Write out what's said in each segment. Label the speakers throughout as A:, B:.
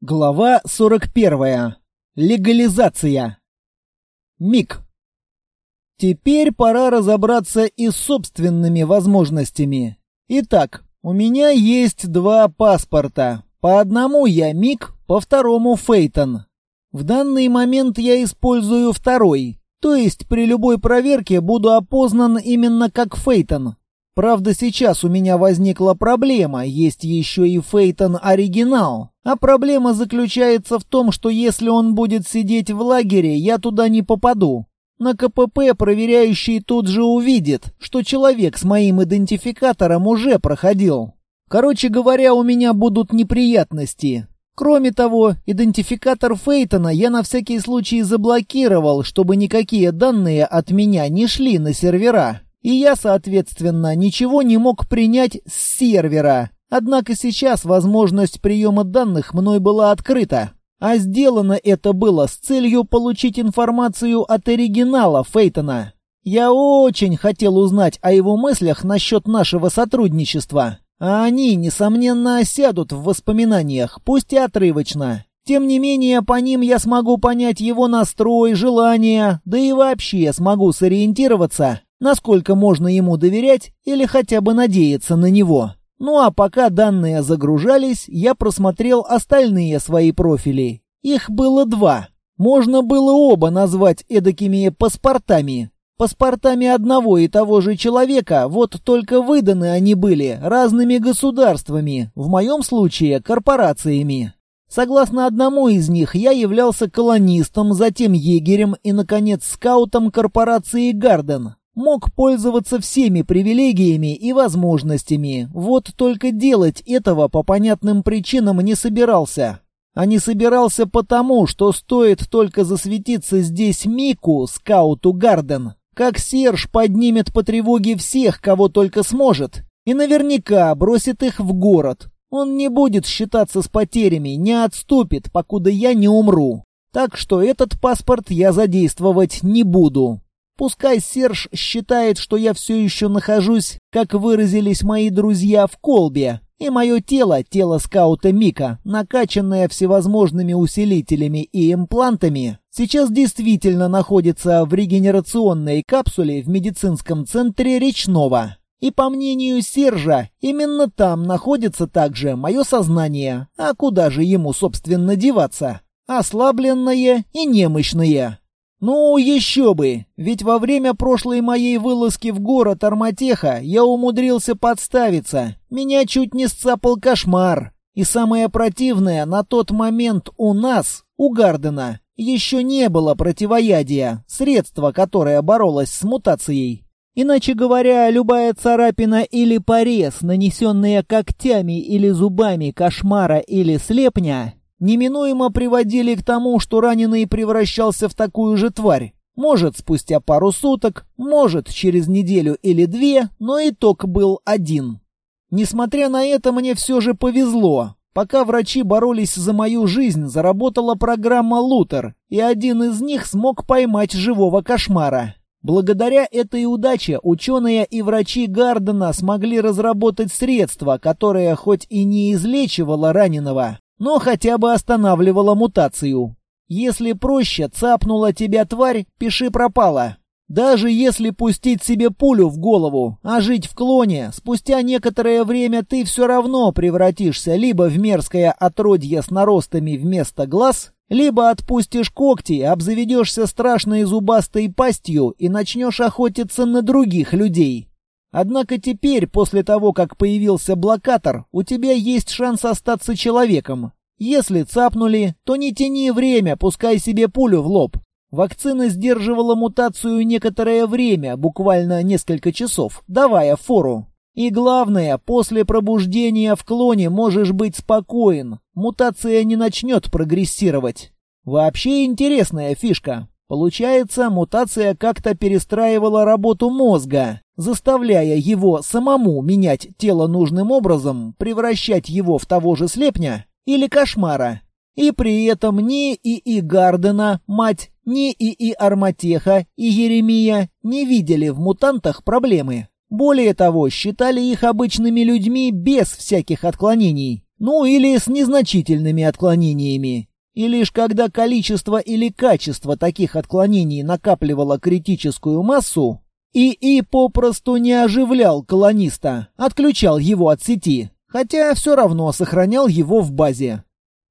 A: Глава 41. Легализация. Миг. Теперь пора разобраться и с собственными возможностями. Итак, у меня есть два паспорта. По одному я Миг, по второму Фейтон. В данный момент я использую второй, то есть при любой проверке буду опознан именно как Фейтон. Правда, сейчас у меня возникла проблема, есть еще и Фейтон оригинал. А проблема заключается в том, что если он будет сидеть в лагере, я туда не попаду. На КПП проверяющий тут же увидит, что человек с моим идентификатором уже проходил. Короче говоря, у меня будут неприятности. Кроме того, идентификатор Фейтона я на всякий случай заблокировал, чтобы никакие данные от меня не шли на сервера и я, соответственно, ничего не мог принять с сервера. Однако сейчас возможность приема данных мной была открыта. А сделано это было с целью получить информацию от оригинала Фейтона. Я очень хотел узнать о его мыслях насчет нашего сотрудничества. А они, несомненно, осядут в воспоминаниях, пусть и отрывочно. Тем не менее, по ним я смогу понять его настрой, желания, да и вообще смогу сориентироваться, насколько можно ему доверять или хотя бы надеяться на него. Ну а пока данные загружались, я просмотрел остальные свои профили. Их было два. Можно было оба назвать эдакими паспортами. Паспортами одного и того же человека, вот только выданы они были разными государствами, в моем случае корпорациями. Согласно одному из них, я являлся колонистом, затем егерем и, наконец, скаутом корпорации «Гарден» мог пользоваться всеми привилегиями и возможностями, вот только делать этого по понятным причинам не собирался. А не собирался потому, что стоит только засветиться здесь Мику, скауту Гарден, как Серж поднимет по тревоге всех, кого только сможет, и наверняка бросит их в город. Он не будет считаться с потерями, не отступит, покуда я не умру. Так что этот паспорт я задействовать не буду. Пускай Серж считает, что я все еще нахожусь, как выразились мои друзья, в колбе, и мое тело, тело скаута Мика, накачанное всевозможными усилителями и имплантами, сейчас действительно находится в регенерационной капсуле в медицинском центре Речного. И по мнению Сержа, именно там находится также мое сознание. А куда же ему, собственно, деваться? Ослабленное и немощное. Ну, еще бы! Ведь во время прошлой моей вылазки в город Арматеха я умудрился подставиться. Меня чуть не сцапал кошмар. И самое противное, на тот момент у нас, у Гардена, еще не было противоядия, средства, которое боролось с мутацией. Иначе говоря, любая царапина или порез, нанесенные когтями или зубами кошмара или слепня, неминуемо приводили к тому, что раненый превращался в такую же тварь. Может, спустя пару суток, может, через неделю или две, но итог был один. Несмотря на это, мне все же повезло. Пока врачи боролись за мою жизнь, заработала программа «Лутер», и один из них смог поймать живого кошмара. Благодаря этой удаче ученые и врачи Гардена смогли разработать средство, которое хоть и не излечивало раненого, но хотя бы останавливала мутацию. Если проще, цапнула тебя тварь, пиши пропала. Даже если пустить себе пулю в голову, а жить в клоне, спустя некоторое время ты все равно превратишься либо в мерзкое отродье с наростами вместо глаз, либо отпустишь когти, обзаведешься страшной зубастой пастью и начнешь охотиться на других людей. Однако теперь, после того, как появился блокатор, у тебя есть шанс остаться человеком. Если цапнули, то не тяни время, пускай себе пулю в лоб. Вакцина сдерживала мутацию некоторое время, буквально несколько часов, давая фору. И главное, после пробуждения в клоне можешь быть спокоен. Мутация не начнет прогрессировать. Вообще интересная фишка. Получается, мутация как-то перестраивала работу мозга, заставляя его самому менять тело нужным образом, превращать его в того же слепня или кошмара. И при этом ни ИИ Гардена, мать, ни ИИ Арматеха и Еремия не видели в мутантах проблемы. Более того, считали их обычными людьми без всяких отклонений. Ну или с незначительными отклонениями. И лишь когда количество или качество таких отклонений накапливало критическую массу, ИИ попросту не оживлял колониста, отключал его от сети, хотя все равно сохранял его в базе.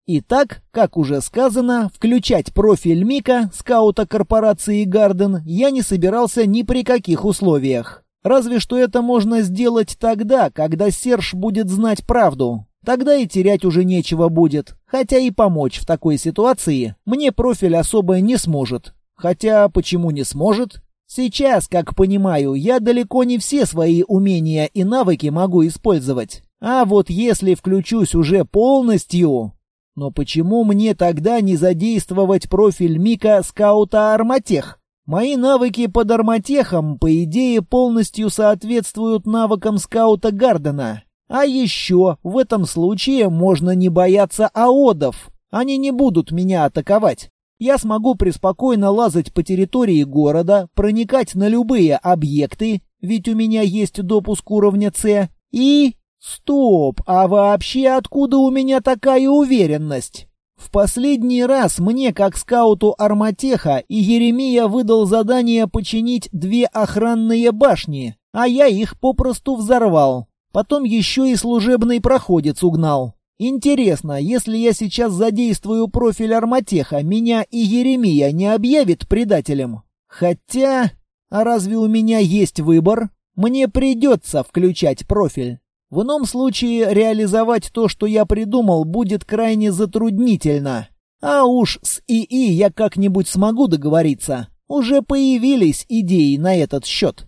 A: Итак, как уже сказано, включать профиль Мика, скаута корпорации Гарден, я не собирался ни при каких условиях. Разве что это можно сделать тогда, когда Серж будет знать правду. Тогда и терять уже нечего будет. Хотя и помочь в такой ситуации мне профиль особо не сможет. Хотя почему не сможет? Сейчас, как понимаю, я далеко не все свои умения и навыки могу использовать. А вот если включусь уже полностью, но почему мне тогда не задействовать профиль Мика скаута Арматех? Мои навыки под Арматехом, по идее, полностью соответствуют навыкам скаута Гардена. А еще в этом случае можно не бояться аодов. Они не будут меня атаковать. Я смогу преспокойно лазать по территории города, проникать на любые объекты, ведь у меня есть допуск уровня С, и Стоп, а вообще откуда у меня такая уверенность? В последний раз мне, как скауту Арматеха, и Еремия выдал задание починить две охранные башни, а я их попросту взорвал. Потом еще и служебный проходец угнал. Интересно, если я сейчас задействую профиль Арматеха, меня и Еремия не объявит предателем? Хотя... А разве у меня есть выбор? Мне придется включать профиль. В ином случае реализовать то, что я придумал, будет крайне затруднительно. А уж с ИИ я как-нибудь смогу договориться. Уже появились идеи на этот счет.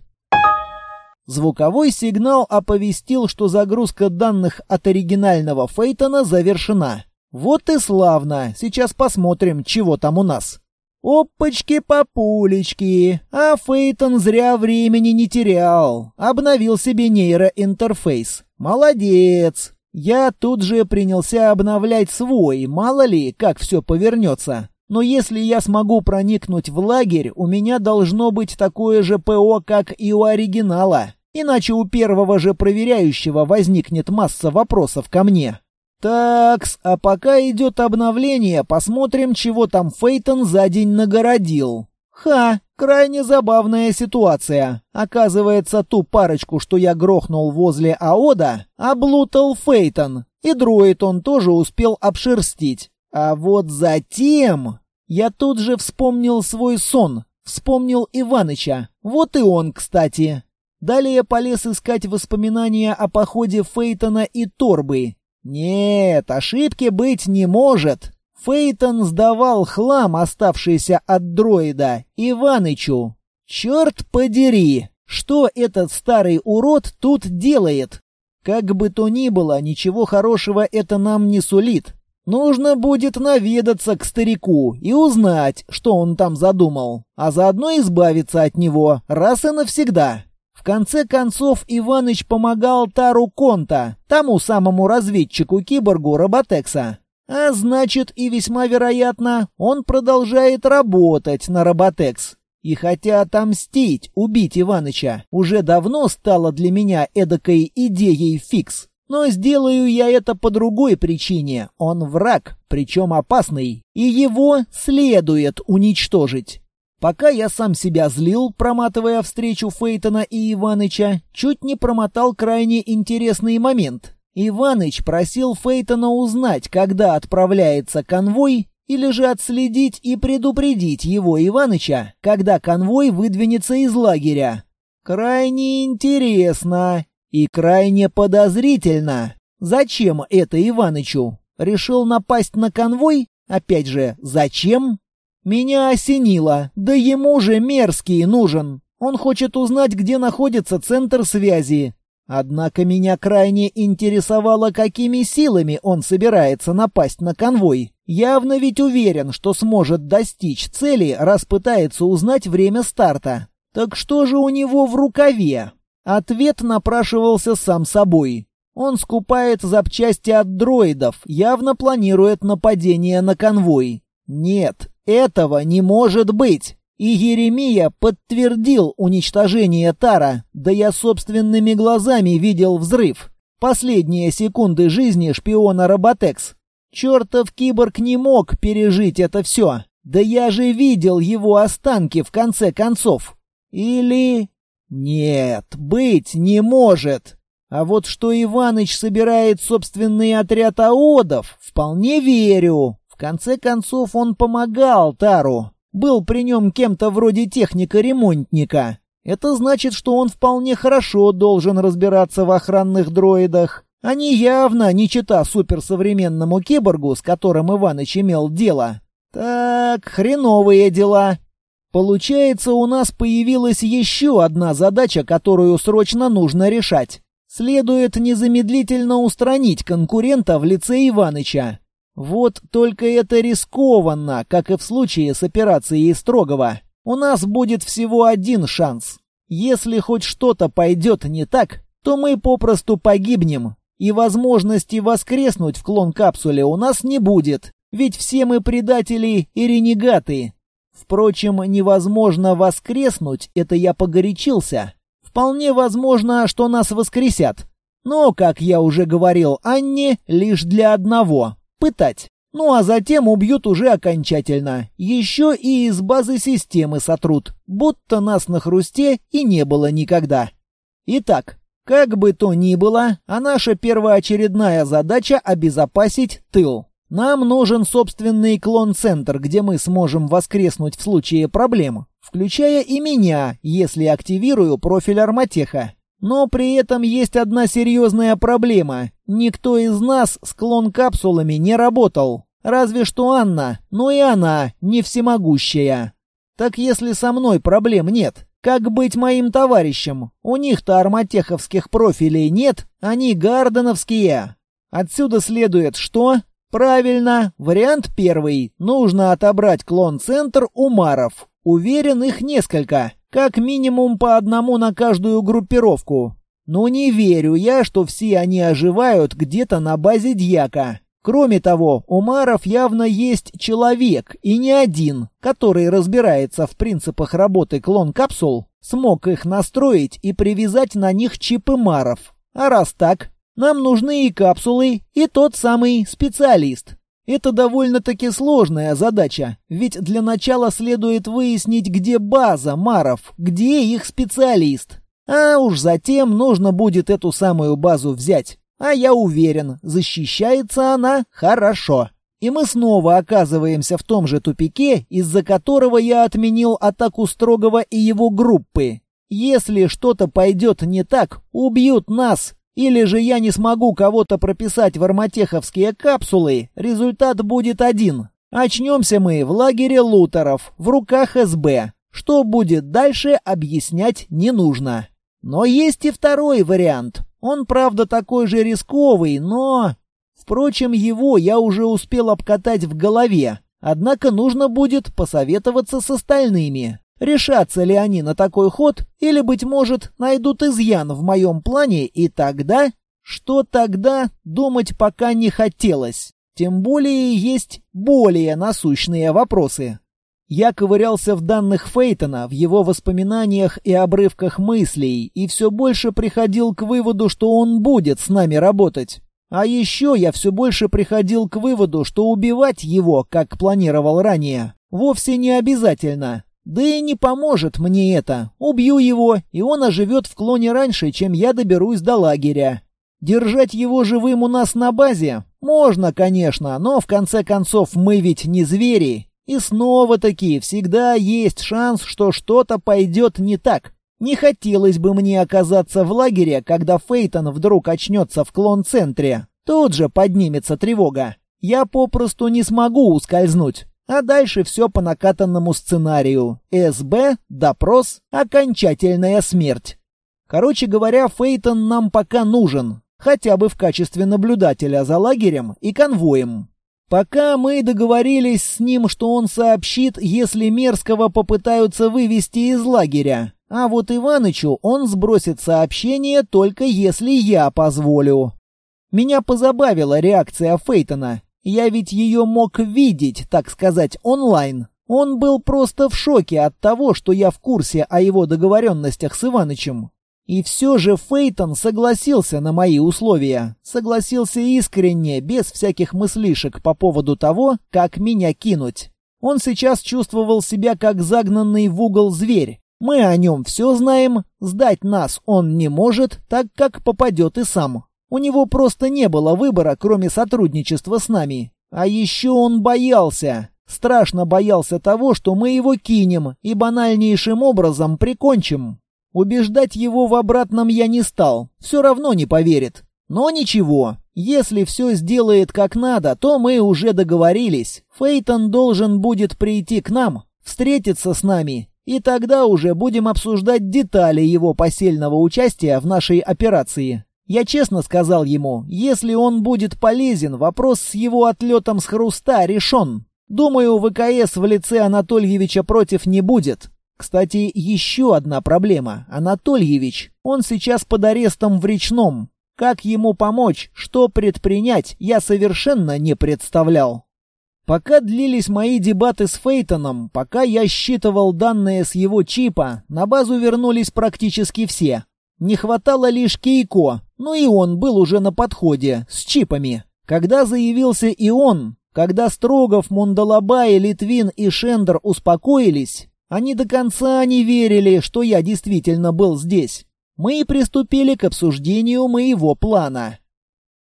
A: Звуковой сигнал оповестил, что загрузка данных от оригинального Фейтона завершена. Вот и славно. Сейчас посмотрим, чего там у нас. Опачки-популечки! А Фейтон зря времени не терял. Обновил себе нейроинтерфейс. Молодец! Я тут же принялся обновлять свой, мало ли, как все повернется. Но если я смогу проникнуть в лагерь, у меня должно быть такое же ПО, как и у оригинала. Иначе у первого же проверяющего возникнет масса вопросов ко мне. Такс, а пока идет обновление, посмотрим, чего там Фейтон за день нагородил. Ха, крайне забавная ситуация. Оказывается, ту парочку, что я грохнул возле Аода, облутал Фейтон. И дроид он тоже успел обшерстить. А вот затем... Я тут же вспомнил свой сон. Вспомнил Иваныча. Вот и он, кстати. Далее полез искать воспоминания о походе Фейтона и Торбы. Нет, ошибки быть не может. Фейтон сдавал хлам, оставшийся от дроида, Иванычу. Черт подери, что этот старый урод тут делает? Как бы то ни было, ничего хорошего это нам не сулит. Нужно будет наведаться к старику и узнать, что он там задумал, а заодно избавиться от него раз и навсегда. В конце концов, Иваныч помогал Тару Конта, тому самому разведчику-киборгу Роботекса. А значит, и весьма вероятно, он продолжает работать на Роботекс. И хотя отомстить, убить Иваныча, уже давно стало для меня эдакой идеей фикс. Но сделаю я это по другой причине. Он враг, причем опасный, и его следует уничтожить. Пока я сам себя злил, проматывая встречу Фейтона и Иваныча, чуть не промотал крайне интересный момент. Иваныч просил Фейтона узнать, когда отправляется конвой, или же отследить и предупредить его, Иваныча, когда конвой выдвинется из лагеря. Крайне интересно и крайне подозрительно. Зачем это Иванычу? Решил напасть на конвой? Опять же, зачем? Меня осенило, да ему же мерзкий нужен. Он хочет узнать, где находится центр связи. Однако меня крайне интересовало, какими силами он собирается напасть на конвой. Явно ведь уверен, что сможет достичь цели, раз пытается узнать время старта. Так что же у него в рукаве? Ответ напрашивался сам собой. Он скупает запчасти от дроидов, явно планирует нападение на конвой. Нет, этого не может быть. И Еремия подтвердил уничтожение Тара, да я собственными глазами видел взрыв. Последние секунды жизни шпиона Роботекс. Чертов киборг не мог пережить это все. Да я же видел его останки в конце концов. Или... Нет, быть не может. А вот что Иваныч собирает собственный отряд аодов, вполне верю. Конце концов он помогал Тару. Был при нем кем-то вроде техника-ремонтника. Это значит, что он вполне хорошо должен разбираться в охранных дроидах. Они явно не чита суперсовременному киборгу, с которым Иваныч имел дело. Так, хреновые дела. Получается, у нас появилась еще одна задача, которую срочно нужно решать. Следует незамедлительно устранить конкурента в лице Иваныча. Вот только это рискованно, как и в случае с операцией Строгова. У нас будет всего один шанс. Если хоть что-то пойдет не так, то мы попросту погибнем, и возможности воскреснуть в клон-капсуле у нас не будет, ведь все мы предатели и ренегаты. Впрочем, невозможно воскреснуть, это я погорячился. Вполне возможно, что нас воскресят. Но, как я уже говорил Анне, лишь для одного — пытать. Ну а затем убьют уже окончательно. Еще и из базы системы сотрут, будто нас на хрусте и не было никогда. Итак, как бы то ни было, а наша первоочередная задача — обезопасить тыл. Нам нужен собственный клон-центр, где мы сможем воскреснуть в случае проблем, включая и меня, если активирую профиль Арматеха. Но при этом есть одна серьезная проблема. Никто из нас с клон-капсулами не работал. Разве что Анна, но и она не всемогущая. Так если со мной проблем нет, как быть моим товарищам? У них-то арматеховских профилей нет, они гарденовские. Отсюда следует что? Правильно, вариант первый. Нужно отобрать клон-центр Умаров. Уверен, их несколько. Как минимум по одному на каждую группировку. Но не верю я, что все они оживают где-то на базе Дьяка. Кроме того, у Маров явно есть человек, и не один, который разбирается в принципах работы клон-капсул, смог их настроить и привязать на них чипы Маров. А раз так, нам нужны и капсулы, и тот самый специалист. Это довольно-таки сложная задача, ведь для начала следует выяснить, где база Маров, где их специалист. А уж затем нужно будет эту самую базу взять. А я уверен, защищается она хорошо. И мы снова оказываемся в том же тупике, из-за которого я отменил атаку Строгова и его группы. Если что-то пойдет не так, убьют нас, или же я не смогу кого-то прописать в арматеховские капсулы, результат будет один. Очнемся мы в лагере лутеров, в руках СБ. Что будет дальше, объяснять не нужно. Но есть и второй вариант. Он, правда, такой же рисковый, но... Впрочем, его я уже успел обкатать в голове. Однако нужно будет посоветоваться с остальными. Решатся ли они на такой ход, или, быть может, найдут изъян в моем плане, и тогда... Что тогда, думать пока не хотелось. Тем более есть более насущные вопросы. Я ковырялся в данных Фейтона, в его воспоминаниях и обрывках мыслей, и все больше приходил к выводу, что он будет с нами работать. А еще я все больше приходил к выводу, что убивать его, как планировал ранее, вовсе не обязательно. Да и не поможет мне это. Убью его, и он оживет в клоне раньше, чем я доберусь до лагеря. Держать его живым у нас на базе можно, конечно, но в конце концов мы ведь не звери. И снова-таки всегда есть шанс, что что-то пойдет не так. Не хотелось бы мне оказаться в лагере, когда Фейтон вдруг очнется в клон-центре. Тут же поднимется тревога. Я попросту не смогу ускользнуть. А дальше все по накатанному сценарию. СБ, допрос, окончательная смерть. Короче говоря, Фейтон нам пока нужен. Хотя бы в качестве наблюдателя за лагерем и конвоем. Пока мы договорились с ним, что он сообщит, если Мерзкого попытаются вывести из лагеря. А вот Иванычу он сбросит сообщение только если я позволю. Меня позабавила реакция Фейтона. Я ведь ее мог видеть, так сказать, онлайн. Он был просто в шоке от того, что я в курсе о его договоренностях с Иванычем. И все же Фейтон согласился на мои условия. Согласился искренне, без всяких мыслишек по поводу того, как меня кинуть. Он сейчас чувствовал себя как загнанный в угол зверь. Мы о нем все знаем, сдать нас он не может, так как попадет и сам. У него просто не было выбора, кроме сотрудничества с нами. А еще он боялся. Страшно боялся того, что мы его кинем и банальнейшим образом прикончим. Убеждать его в обратном я не стал, все равно не поверит. Но ничего, если все сделает как надо, то мы уже договорились. Фейтон должен будет прийти к нам, встретиться с нами, и тогда уже будем обсуждать детали его посильного участия в нашей операции. Я честно сказал ему, если он будет полезен, вопрос с его отлетом с хруста решен. Думаю, ВКС в лице Анатольевича против не будет. Кстати, еще одна проблема. Анатольевич, он сейчас под арестом в Речном. Как ему помочь, что предпринять, я совершенно не представлял. Пока длились мои дебаты с Фейтоном, пока я считывал данные с его чипа, на базу вернулись практически все. Не хватало лишь Кейко, но и он был уже на подходе, с чипами. Когда заявился и он, когда Строгов, Мундалабай, Литвин и Шендер успокоились, они до конца не верили, что я действительно был здесь мы и приступили к обсуждению моего плана.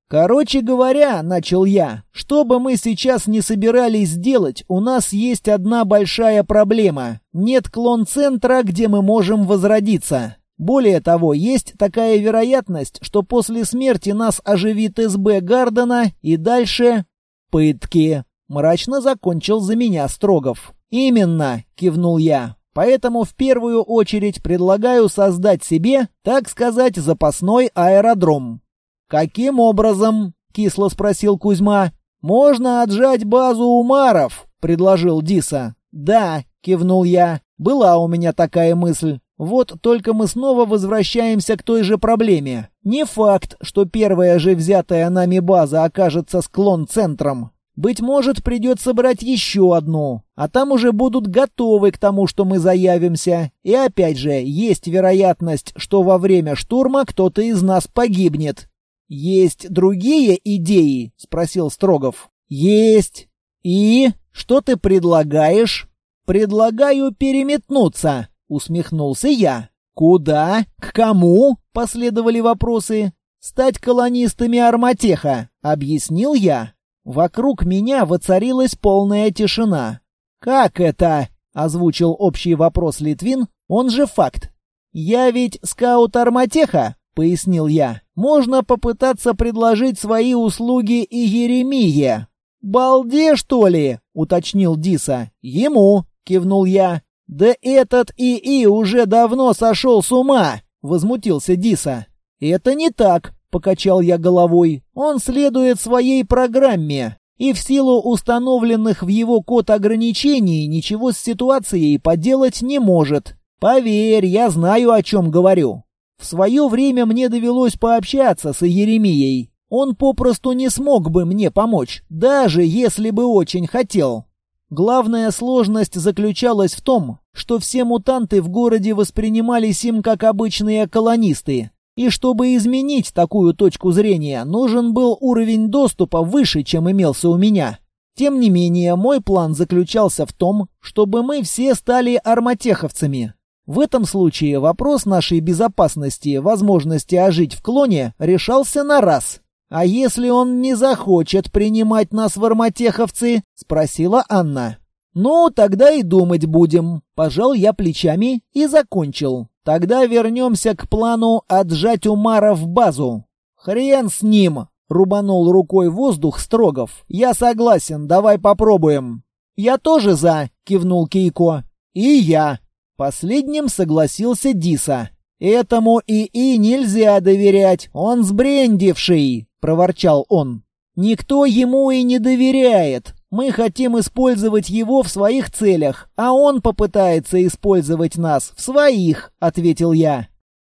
A: «Короче говоря, — начал я, — что бы мы сейчас не собирались сделать, у нас есть одна большая проблема. Нет клон-центра, где мы можем возродиться. Более того, есть такая вероятность, что после смерти нас оживит СБ Гардена и дальше... Пытки. Мрачно закончил за меня Строгов. «Именно», — кивнул я. Поэтому в первую очередь предлагаю создать себе, так сказать, запасной аэродром. Каким образом? кисло спросил Кузьма. Можно отжать базу Умаров, предложил Диса. Да, кивнул я. Была у меня такая мысль. Вот только мы снова возвращаемся к той же проблеме. Не факт, что первая же взятая нами база окажется склон-центром. Быть может, придется брать еще одну, а там уже будут готовы к тому, что мы заявимся. И опять же, есть вероятность, что во время штурма кто-то из нас погибнет. «Есть другие идеи?» — спросил Строгов. «Есть. И? Что ты предлагаешь?» «Предлагаю переметнуться», — усмехнулся я. «Куда? К кому?» — последовали вопросы. «Стать колонистами Арматеха», — объяснил я. Вокруг меня воцарилась полная тишина. «Как это?» — озвучил общий вопрос Литвин, он же факт. «Я ведь скаут Арматеха», — пояснил я. «Можно попытаться предложить свои услуги и Еремие». «Балде, что ли?» — уточнил Диса. «Ему», — кивнул я. «Да этот ИИ уже давно сошел с ума!» — возмутился Диса. «Это не так покачал я головой. Он следует своей программе, и в силу установленных в его код ограничений ничего с ситуацией поделать не может. Поверь, я знаю, о чем говорю. В свое время мне довелось пообщаться с Еремией. Он попросту не смог бы мне помочь, даже если бы очень хотел. Главная сложность заключалась в том, что все мутанты в городе воспринимались им как обычные колонисты, и чтобы изменить такую точку зрения, нужен был уровень доступа выше, чем имелся у меня. Тем не менее, мой план заключался в том, чтобы мы все стали арматеховцами. В этом случае вопрос нашей безопасности, возможности ожить в клоне, решался на раз. «А если он не захочет принимать нас в арматеховцы?» — спросила Анна. «Ну, тогда и думать будем». Пожал я плечами и закончил. Тогда вернемся к плану отжать Умара в базу. Хрен с ним! Рубанул рукой воздух Строгов. Я согласен, давай попробуем. Я тоже за, кивнул Кейко. И я. Последним согласился Диса. Этому ИИ нельзя доверять, он сбрендивший, проворчал он. Никто ему и не доверяет. Мы хотим использовать его в своих целях, а он попытается использовать нас в своих», — ответил я.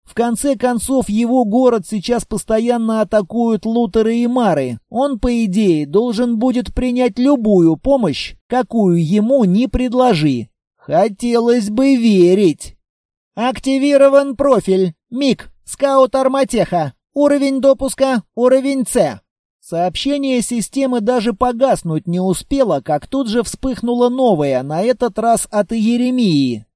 A: В конце концов, его город сейчас постоянно атакуют лутеры и мары. Он, по идее, должен будет принять любую помощь, какую ему не предложи. Хотелось бы верить. «Активирован профиль», Миг. Скаут Арматеха. Уровень допуска. Уровень С. Сообщение системы даже погаснуть не успело, как тут же вспыхнуло новое, на этот раз от Еремии.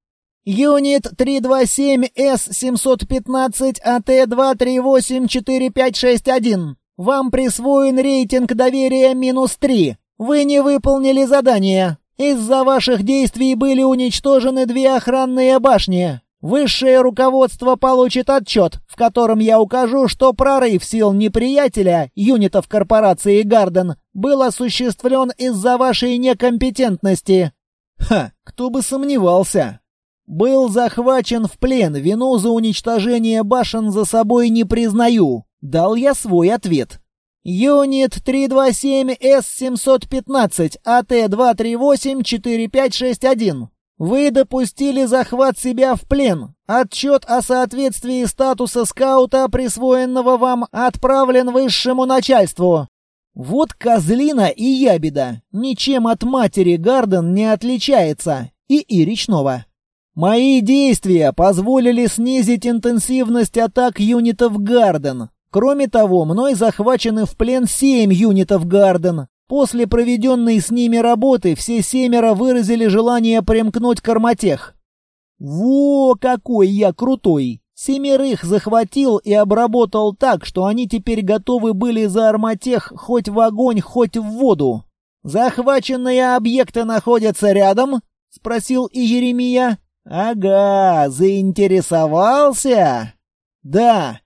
A: Юнит 327С715 АТ-2384561. Вам присвоен рейтинг доверия минус 3. Вы не выполнили задание. Из-за ваших действий были уничтожены две охранные башни. Высшее руководство получит отчет, в котором я укажу, что прорыв сил неприятеля, юнитов корпорации «Гарден», был осуществлен из-за вашей некомпетентности. Ха, кто бы сомневался. Был захвачен в плен, вину за уничтожение башен за собой не признаю. Дал я свой ответ. Юнит 327С-715, АТ-238-4561. Вы допустили захват себя в плен. Отчет о соответствии статуса скаута, присвоенного вам, отправлен высшему начальству. Вот козлина и ябеда. Ничем от матери Гарден не отличается. И и. Мои действия позволили снизить интенсивность атак юнитов Гарден. Кроме того, мной захвачены в плен семь юнитов Гарден. После проведенной с ними работы все семеро выразили желание примкнуть к Арматех. Во, какой я крутой! Семерых захватил и обработал так, что они теперь готовы были за Арматех хоть в огонь, хоть в воду. «Захваченные объекты находятся рядом?» — спросил и Еремия. «Ага, заинтересовался?» «Да,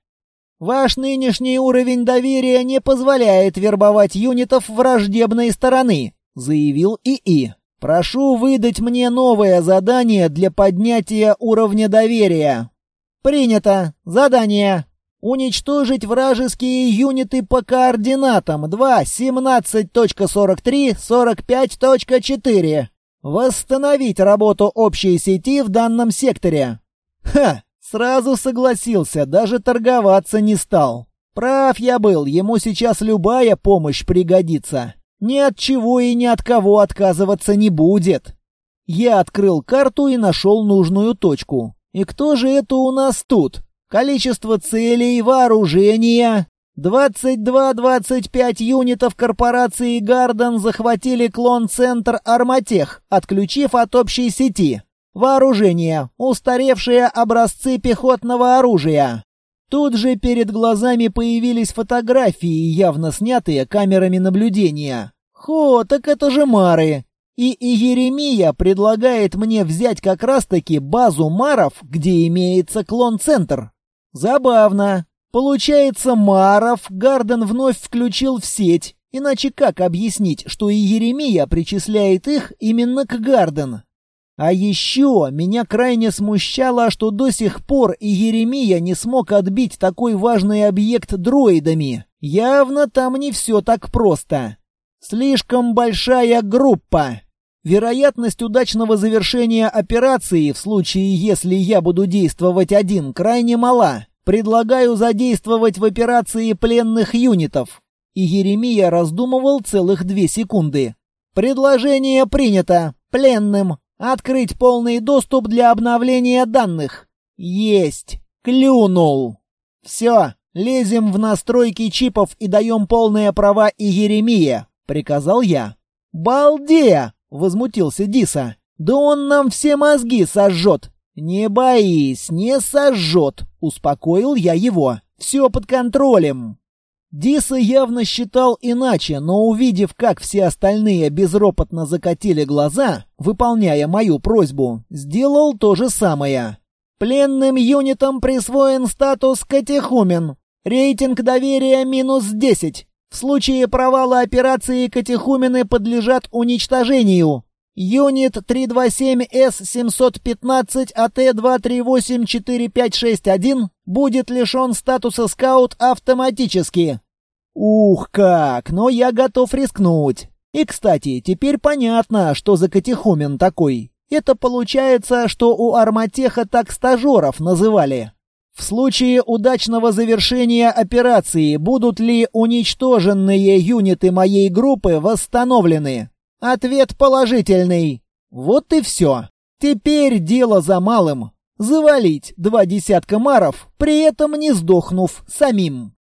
A: Ваш нынешний уровень доверия не позволяет вербовать юнитов враждебной стороны, заявил ИИ. Прошу выдать мне новое задание для поднятия уровня доверия. Принято. Задание. Уничтожить вражеские юниты по координатам 2, 17.43, 45.4. Восстановить работу общей сети в данном секторе. Ха! Сразу согласился, даже торговаться не стал. Прав я был, ему сейчас любая помощь пригодится. Ни от чего и ни от кого отказываться не будет. Я открыл карту и нашел нужную точку. И кто же это у нас тут? Количество целей, вооружения. 22-25 юнитов корпорации «Гарден» захватили клон-центр «Арматех», отключив от общей сети. Вооружение. Устаревшие образцы пехотного оружия. Тут же перед глазами появились фотографии, явно снятые камерами наблюдения. Хо, так это же Мары. И, и Еремия предлагает мне взять как раз-таки базу Маров, где имеется клон-центр. Забавно. Получается, Маров Гарден вновь включил в сеть. Иначе как объяснить, что и Еремия причисляет их именно к Гарден? А еще меня крайне смущало, что до сих пор и Еремия не смог отбить такой важный объект дроидами. Явно там не все так просто. Слишком большая группа. Вероятность удачного завершения операции в случае, если я буду действовать один, крайне мала. Предлагаю задействовать в операции пленных юнитов. И Еремия раздумывал целых две секунды. Предложение принято. Пленным. Открыть полный доступ для обновления данных. Есть. Клюнул. Все. Лезем в настройки чипов и даем полные права и Еремия, приказал я. Балде! возмутился Диса. Да он нам все мозги сожжет. Не боись, не сожжет, успокоил я его. Все под контролем. Диса явно считал иначе, но увидев, как все остальные безропотно закатили глаза, выполняя мою просьбу, сделал то же самое. Пленным юнитам присвоен статус «Катехумен». Рейтинг доверия минус 10. В случае провала операции катехумены подлежат уничтожению. Юнит 327С-715 АТ-2384561 будет лишен статуса скаут автоматически. Ух как, но я готов рискнуть. И, кстати, теперь понятно, что за катехумен такой. Это получается, что у Арматеха так стажеров называли. В случае удачного завершения операции будут ли уничтоженные юниты моей группы восстановлены? Ответ положительный. Вот и все. Теперь дело за малым. Завалить два десятка маров, при этом не сдохнув самим.